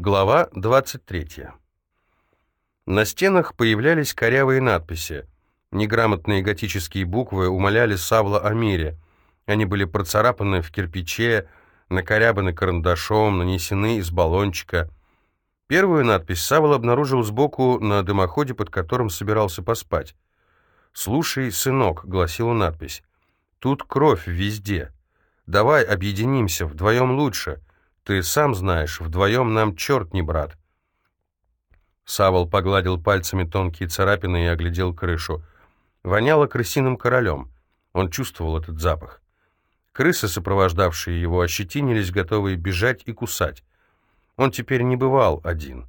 Глава 23. На стенах появлялись корявые надписи. Неграмотные готические буквы умоляли Савла о мире. Они были процарапаны в кирпиче, накорябаны карандашом, нанесены из баллончика. Первую надпись Савл обнаружил сбоку на дымоходе, под которым собирался поспать. «Слушай, сынок», — гласила надпись, — «тут кровь везде. Давай объединимся, вдвоем лучше». Ты сам знаешь, вдвоем нам черт не брат. Савол погладил пальцами тонкие царапины и оглядел крышу. Воняло крысиным королем. Он чувствовал этот запах. Крысы, сопровождавшие его, ощетинились, готовые бежать и кусать. Он теперь не бывал один.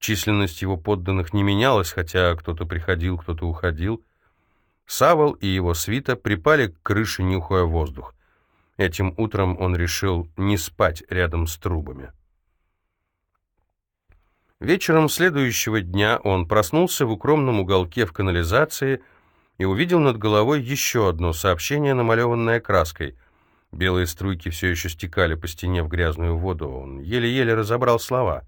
Численность его подданных не менялась, хотя кто-то приходил, кто-то уходил. Савол и его свита припали к крыше, нюхая воздух. Этим утром он решил не спать рядом с трубами. Вечером следующего дня он проснулся в укромном уголке в канализации и увидел над головой еще одно сообщение, намалеванное краской. Белые струйки все еще стекали по стене в грязную воду. Он еле-еле разобрал слова.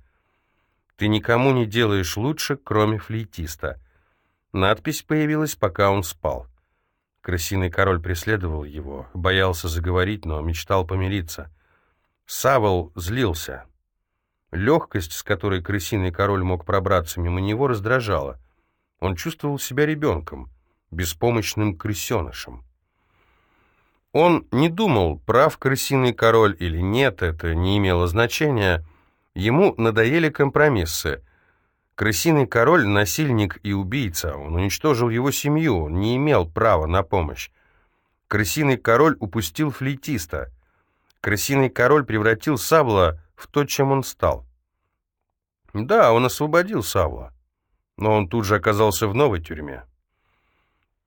«Ты никому не делаешь лучше, кроме флейтиста». Надпись появилась, пока он спал. Крысиный король преследовал его, боялся заговорить, но мечтал помириться. Савол злился. Легкость, с которой крысиный король мог пробраться мимо него, раздражала. Он чувствовал себя ребенком, беспомощным крысенышем. Он не думал, прав крысиный король или нет, это не имело значения. Ему надоели компромиссы — Крысиный король — насильник и убийца. Он уничтожил его семью, не имел права на помощь. Крысиный король упустил флейтиста. Крысиный король превратил Савла в то, чем он стал. Да, он освободил Савла, но он тут же оказался в новой тюрьме.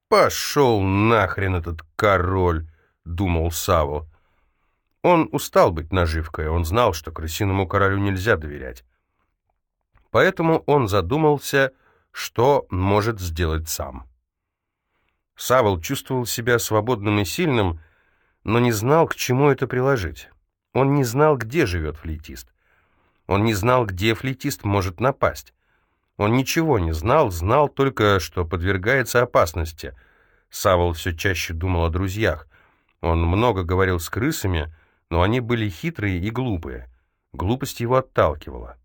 «Пошел нахрен этот король!» — думал Савл. Он устал быть наживкой, он знал, что крысиному королю нельзя доверять. Поэтому он задумался, что может сделать сам. Савол чувствовал себя свободным и сильным, но не знал, к чему это приложить. Он не знал, где живет флейтист. Он не знал, где флейтист может напасть. Он ничего не знал, знал только, что подвергается опасности. Савол все чаще думал о друзьях. Он много говорил с крысами, но они были хитрые и глупые. Глупость его отталкивала.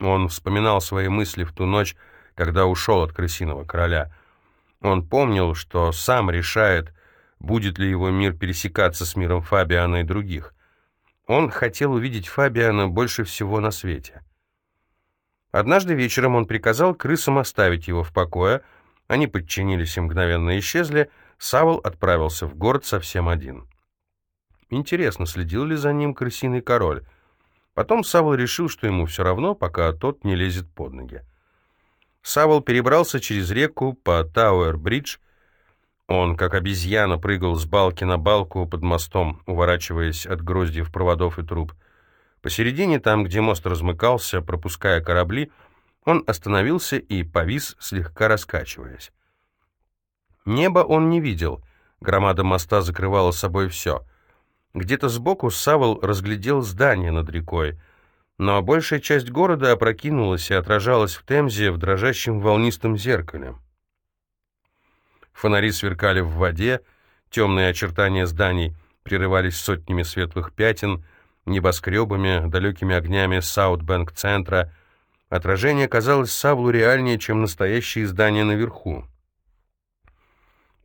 Он вспоминал свои мысли в ту ночь, когда ушел от крысиного короля. Он помнил, что сам решает, будет ли его мир пересекаться с миром Фабиана и других. Он хотел увидеть Фабиана больше всего на свете. Однажды вечером он приказал крысам оставить его в покое, они подчинились и мгновенно исчезли, Савол отправился в город совсем один. Интересно, следил ли за ним крысиный король? Потом Савол решил, что ему все равно, пока тот не лезет под ноги. Савол перебрался через реку по Тауэр-бридж. Он, как обезьяна, прыгал с балки на балку под мостом, уворачиваясь от гроздьев проводов и труб. Посередине, там, где мост размыкался, пропуская корабли, он остановился и повис, слегка раскачиваясь. Небо он не видел. Громада моста закрывала собой все — где-то сбоку Савол разглядел здание над рекой, но большая часть города опрокинулась и отражалась в Темзе в дрожащем волнистом зеркале. Фонари сверкали в воде, темные очертания зданий прерывались сотнями светлых пятен, небоскребами, далекими огнями Саутбэнк-центра. Отражение казалось Савлу реальнее, чем настоящие здания наверху.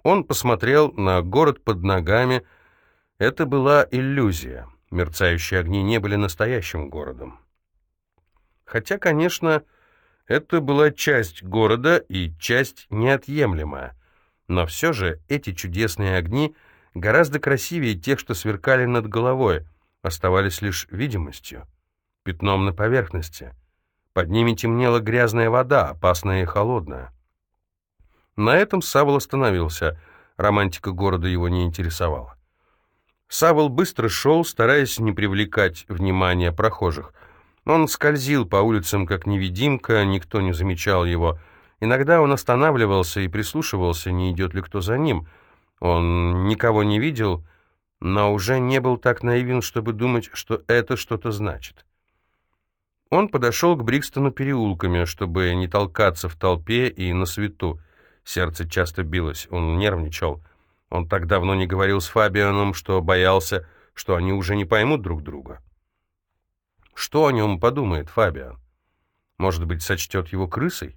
Он посмотрел на город под ногами, это была иллюзия. Мерцающие огни не были настоящим городом. Хотя, конечно, это была часть города и часть неотъемлемая. Но все же эти чудесные огни гораздо красивее тех, что сверкали над головой, оставались лишь видимостью, пятном на поверхности. Под ними темнела грязная вода, опасная и холодная. На этом Савол остановился. Романтика города его не интересовала. Савол быстро шел, стараясь не привлекать внимания прохожих. Он скользил по улицам, как невидимка, никто не замечал его. Иногда он останавливался и прислушивался, не идет ли кто за ним. Он никого не видел, но уже не был так наивен, чтобы думать, что это что-то значит. Он подошел к Брикстону переулками, чтобы не толкаться в толпе и на свету. Сердце часто билось, он нервничал. Он так давно не говорил с Фабианом, что боялся, что они уже не поймут друг друга. Что о нем подумает Фабиан? Может быть, сочтет его крысой?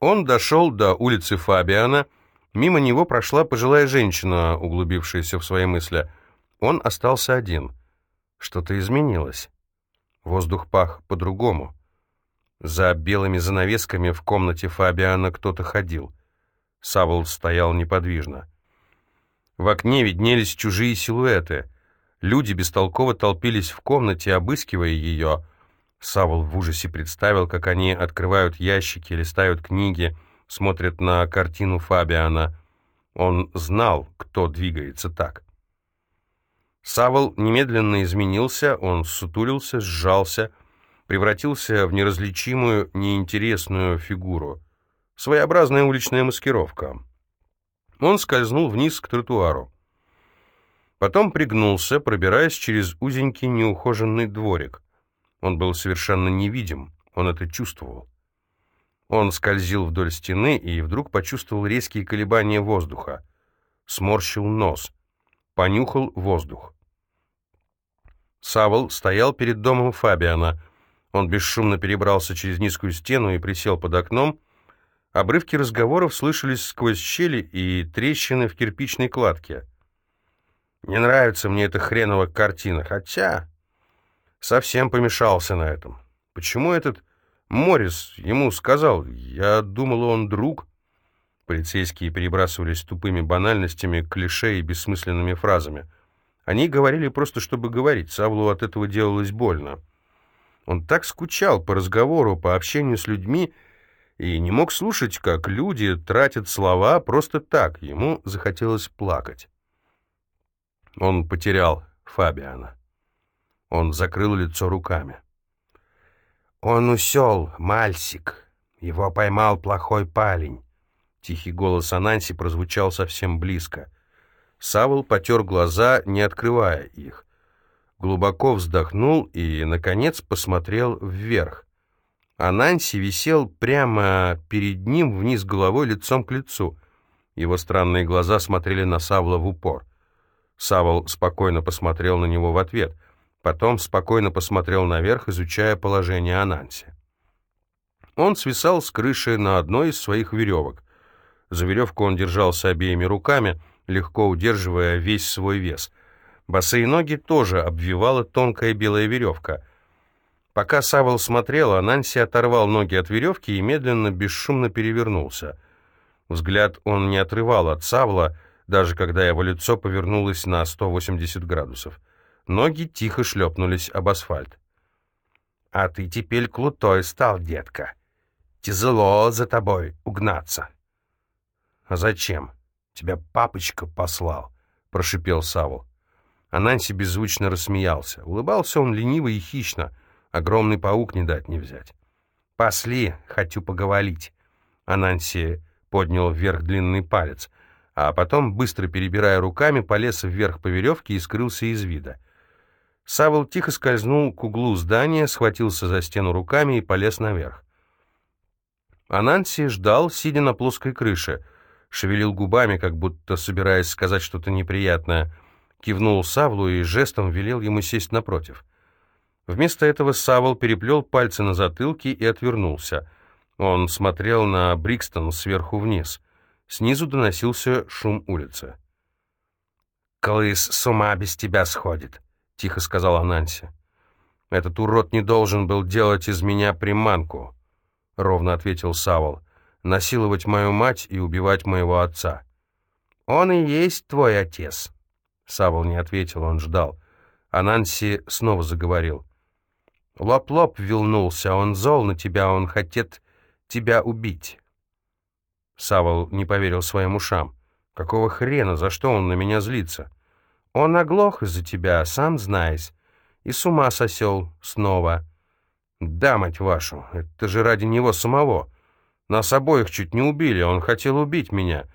Он дошел до улицы Фабиана. Мимо него прошла пожилая женщина, углубившаяся в свои мысли. Он остался один. Что-то изменилось. Воздух пах по-другому. За белыми занавесками в комнате Фабиана кто-то ходил. Савол стоял неподвижно. В окне виднелись чужие силуэты. Люди бестолково толпились в комнате, обыскивая ее. Савол в ужасе представил, как они открывают ящики, листают книги, смотрят на картину Фабиана. Он знал, кто двигается так. Савол немедленно изменился, он сутулился, сжался, превратился в неразличимую, неинтересную фигуру. Своеобразная уличная маскировка. Он скользнул вниз к тротуару. Потом пригнулся, пробираясь через узенький неухоженный дворик. Он был совершенно невидим, он это чувствовал. Он скользил вдоль стены и вдруг почувствовал резкие колебания воздуха. Сморщил нос, понюхал воздух. Савол стоял перед домом Фабиана. Он бесшумно перебрался через низкую стену и присел под окном. Обрывки разговоров слышались сквозь щели и трещины в кирпичной кладке. «Не нравится мне эта хренова картина, хотя...» Совсем помешался на этом. Почему этот Моррис ему сказал? Я думал, он друг. Полицейские перебрасывались тупыми банальностями, клише и бессмысленными фразами. Они говорили просто, чтобы говорить. Савлу от этого делалось больно. Он так скучал по разговору, по общению с людьми, и не мог слушать, как люди тратят слова просто так. Ему захотелось плакать. Он потерял Фабиана. Он закрыл лицо руками. «Он усел, Мальсик. Его поймал плохой парень». Тихий голос Ананси прозвучал совсем близко. Савол потер глаза, не открывая их. Глубоко вздохнул и, наконец, посмотрел вверх. А Нанси висел прямо перед ним, вниз головой, лицом к лицу. Его странные глаза смотрели на Савла в упор. Савол спокойно посмотрел на него в ответ. Потом спокойно посмотрел наверх, изучая положение Ананси. Он свисал с крыши на одной из своих веревок. За веревку он держался обеими руками — легко удерживая весь свой вес. Босые ноги тоже обвивала тонкая белая веревка. Пока Савол смотрел, Ананси оторвал ноги от веревки и медленно, бесшумно перевернулся. Взгляд он не отрывал от Савла, даже когда его лицо повернулось на 180 градусов. Ноги тихо шлепнулись об асфальт. «А ты теперь крутой стал, детка. Тяжело за тобой угнаться». «А зачем?» «Тебя папочка послал», — прошипел Савол. Ананси беззвучно рассмеялся. Улыбался он лениво и хищно. Огромный паук не дать не взять. «Пошли, хочу поговорить». Ананси поднял вверх длинный палец, а потом, быстро перебирая руками, полез вверх по веревке и скрылся из вида. Савол тихо скользнул к углу здания, схватился за стену руками и полез наверх. Ананси ждал, сидя на плоской крыше — шевелил губами, как будто собираясь сказать что-то неприятное, кивнул Савлу и жестом велел ему сесть напротив. Вместо этого Савл переплел пальцы на затылке и отвернулся. Он смотрел на Брикстон сверху вниз. Снизу доносился шум улицы. «Клыс с ума без тебя сходит», — тихо сказала Нанси. «Этот урод не должен был делать из меня приманку», — ровно ответил Савол насиловать мою мать и убивать моего отца. «Он и есть твой отец». Савол не ответил, он ждал. А Нанси снова заговорил. «Лоп-лоп вилнулся, он зол на тебя, он хотет тебя убить». Савол не поверил своим ушам. «Какого хрена? За что он на меня злится?» «Он оглох из-за тебя, сам знаешь, и с ума сосел снова». «Да, мать вашу, это же ради него самого». Нас обоих чуть не убили, он хотел убить меня.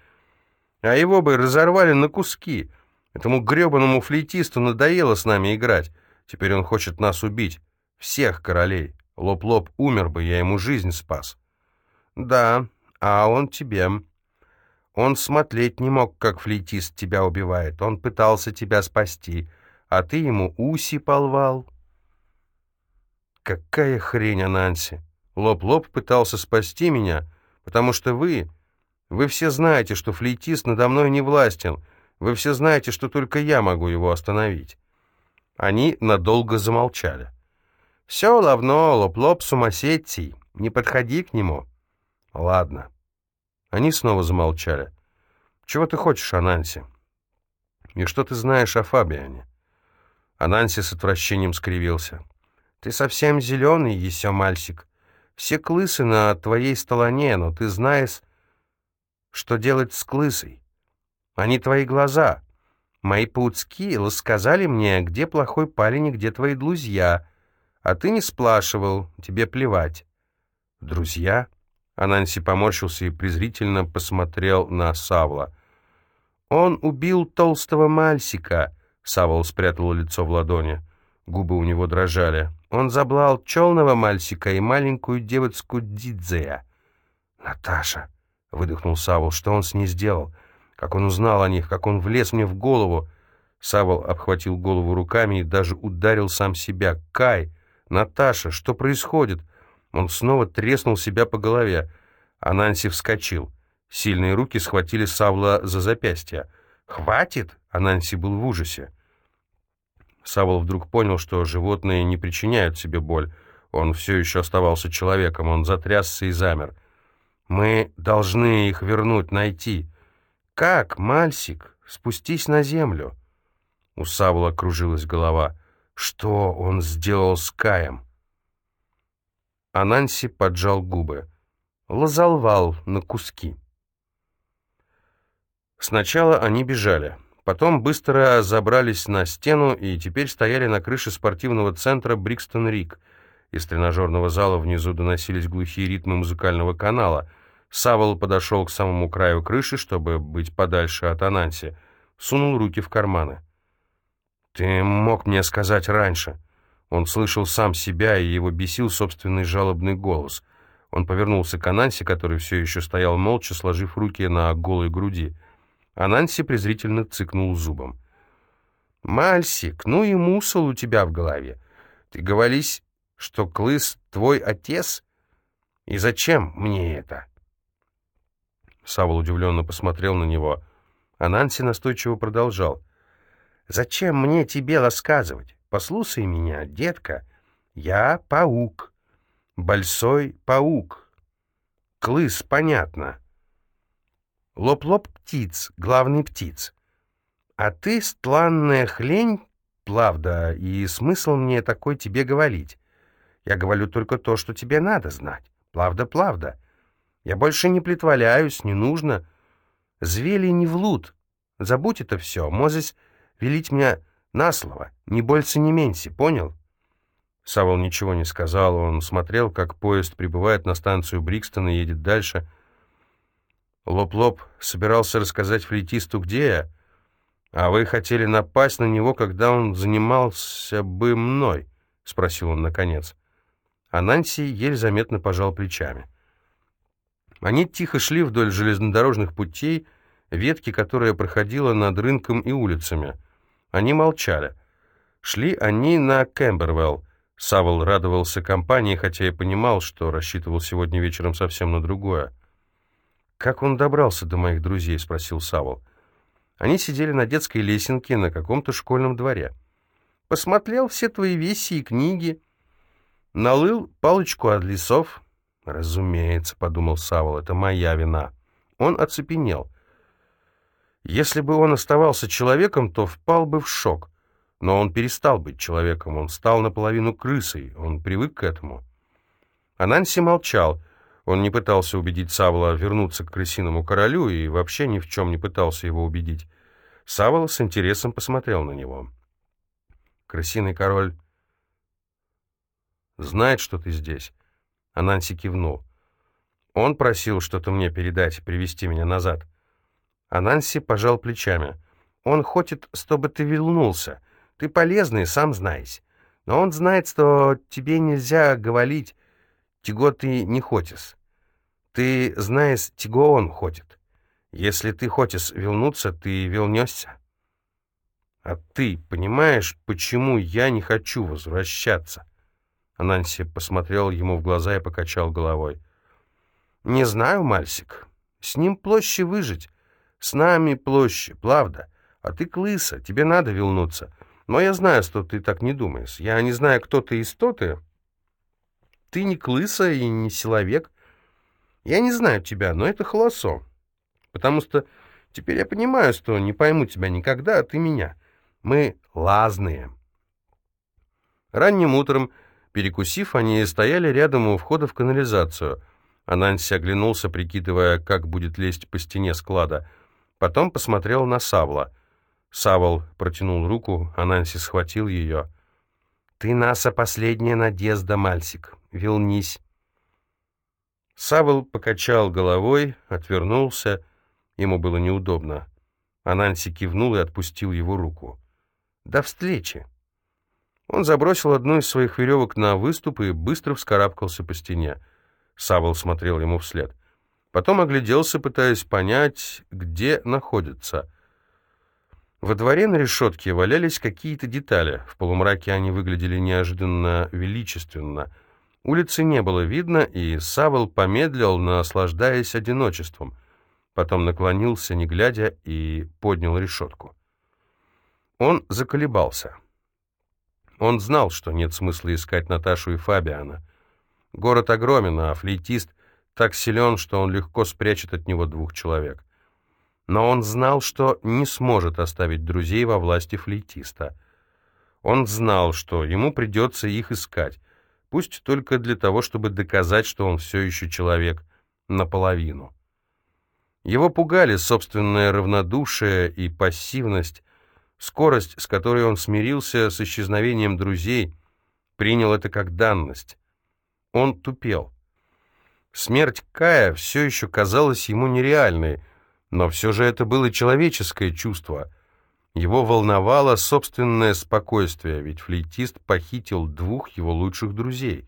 А его бы разорвали на куски. Этому гребаному флейтисту надоело с нами играть. Теперь он хочет нас убить. Всех королей. Лоб-лоб умер бы, я ему жизнь спас. Да, а он тебе. Он смотреть не мог, как флейтист тебя убивает. Он пытался тебя спасти, а ты ему уси полвал. Какая хрень, Ананси. Лоб-лоб пытался спасти меня, потому что вы... Вы все знаете, что флейтист надо мной не властен. Вы все знаете, что только я могу его остановить. Они надолго замолчали. «Все равно, лоп-лоп сумасетий, не подходи к нему». «Ладно». Они снова замолчали. «Чего ты хочешь, Ананси?» «И что ты знаешь о Фабиане?» Ананси с отвращением скривился. «Ты совсем зеленый, еще мальчик. Все клысы на твоей стороне, но ты знаешь, что делать с клысой. Они твои глаза. Мои пауцки рассказали мне, где плохой парень и где твои друзья. А ты не сплашивал, тебе плевать. Друзья? Ананси поморщился и презрительно посмотрел на Савла. Он убил толстого мальсика. Савл спрятал лицо в ладони. Губы у него дрожали. Он заблал челного мальсика и маленькую девочку Дидзея. «Наташа!» — выдохнул Савл. «Что он с ней сделал? Как он узнал о них? Как он влез мне в голову?» Савл обхватил голову руками и даже ударил сам себя. «Кай!» «Наташа, что происходит?» Он снова треснул себя по голове. Ананси вскочил. Сильные руки схватили Савла за запястье. «Хватит!» — Ананси был в ужасе. Савл вдруг понял, что животные не причиняют себе боль. Он все еще оставался человеком, он затрясся и замер. «Мы должны их вернуть, найти». «Как, Мальсик? Спустись на землю». У Савла кружилась голова. Что он сделал с Каем? Ананси поджал губы. Лазалвал на куски. Сначала они бежали. Потом быстро забрались на стену и теперь стояли на крыше спортивного центра Брикстон-Рик. Из тренажерного зала внизу доносились глухие ритмы музыкального канала. Савол подошел к самому краю крыши, чтобы быть подальше от Ананси. Сунул руки в карманы. «Ты мог мне сказать раньше». Он слышал сам себя, и его бесил собственный жалобный голос. Он повернулся к Ананси, который все еще стоял молча, сложив руки на голой груди. Ананси презрительно цыкнул зубом. «Мальсик, ну и мусол у тебя в голове. Ты говоришь, что Клыс твой отец? И зачем мне это?» Савол удивленно посмотрел на него. Ананси настойчиво продолжал. Зачем мне тебе рассказывать? Послушай меня, детка. Я паук. Большой паук. Клыс, понятно. Лоп-лоп птиц, главный птиц. А ты стланная хлень, правда, и смысл мне такой тебе говорить. Я говорю только то, что тебе надо знать. Правда-правда. Я больше не притворяюсь, не нужно. Звели не влут. Забудь это все. Мозес велить меня на слово, ни больше, ни меньше, понял?» Савол ничего не сказал, он смотрел, как поезд прибывает на станцию Брикстон и едет дальше. Лоп-лоп собирался рассказать флейтисту, где я, а вы хотели напасть на него, когда он занимался бы мной, — спросил он наконец. А Нанси еле заметно пожал плечами. Они тихо шли вдоль железнодорожных путей, ветки, которая проходила над рынком и улицами. Они молчали. Шли они на Кэмбервелл. Савол радовался компании, хотя и понимал, что рассчитывал сегодня вечером совсем на другое. «Как он добрался до моих друзей?» — спросил Савол. Они сидели на детской лесенке на каком-то школьном дворе. «Посмотрел все твои вещи и книги. Налыл палочку от лесов». «Разумеется», — подумал Савол, — «это моя вина». Он оцепенел. Если бы он оставался человеком, то впал бы в шок. Но он перестал быть человеком, он стал наполовину крысой, он привык к этому. Ананси молчал. Он не пытался убедить Савла вернуться к крысиному королю и вообще ни в чем не пытался его убедить. Савол с интересом посмотрел на него. «Крысиный король знает, что ты здесь?» Ананси кивнул. «Он просил что-то мне передать, привести меня назад». А Нанси пожал плечами. «Он хочет, чтобы ты вернулся. Ты полезный, сам знаешь. Но он знает, что тебе нельзя говорить, чего ты не хочешь. Ты знаешь, чего он хочет. Если ты хочешь вернуться, ты вернешься. А ты понимаешь, почему я не хочу возвращаться? Ананси посмотрел ему в глаза и покачал головой. «Не знаю, Мальсик. С ним площе выжить. С нами площе, правда. А ты клыса, тебе надо вернуться. Но я знаю, что ты так не думаешь. Я не знаю, кто ты и что ты. Ты не клыса и не силовек. Я не знаю тебя, но это холосо. Потому что теперь я понимаю, что не пойму тебя никогда, а ты меня. Мы лазные. Ранним утром, перекусив, они стояли рядом у входа в канализацию. Ананси оглянулся, прикидывая, как будет лезть по стене склада. Потом посмотрел на Савла — Савол протянул руку, а Нанси схватил ее. «Ты наша последняя надежда, мальчик. Вернись». Савол покачал головой, отвернулся. Ему было неудобно. А Нанси кивнул и отпустил его руку. «До встречи!» Он забросил одну из своих веревок на выступ и быстро вскарабкался по стене. Савол смотрел ему вслед. Потом огляделся, пытаясь понять, где находится. Во дворе на решетке валялись какие-то детали. В полумраке они выглядели неожиданно величественно. Улицы не было видно, и Савол помедлил, наслаждаясь одиночеством. Потом наклонился, не глядя, и поднял решетку. Он заколебался. Он знал, что нет смысла искать Наташу и Фабиана. Город огромен, а флейтист так силен, что он легко спрячет от него двух человек. Но он знал, что не сможет оставить друзей во власти флейтиста. Он знал, что ему придется их искать, пусть только для того, чтобы доказать, что он все еще человек наполовину. Его пугали собственное равнодушие и пассивность, скорость, с которой он смирился с исчезновением друзей, принял это как данность. Он тупел. Смерть Кая все еще казалась ему нереальной — но все же это было человеческое чувство. Его волновало собственное спокойствие, ведь флейтист похитил двух его лучших друзей.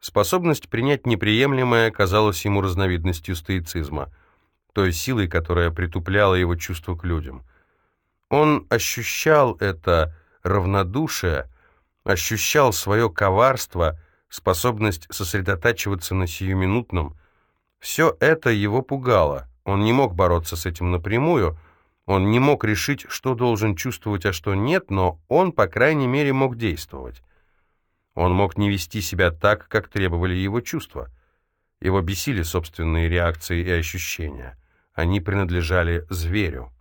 Способность принять неприемлемое казалась ему разновидностью стоицизма, той силой, которая притупляла его чувство к людям. Он ощущал это равнодушие, ощущал свое коварство, способность сосредотачиваться на сиюминутном, все это его пугало. Он не мог бороться с этим напрямую, он не мог решить, что должен чувствовать, а что нет, но он, по крайней мере, мог действовать. Он мог не вести себя так, как требовали его чувства. Его бесили собственные реакции и ощущения. Они принадлежали зверю.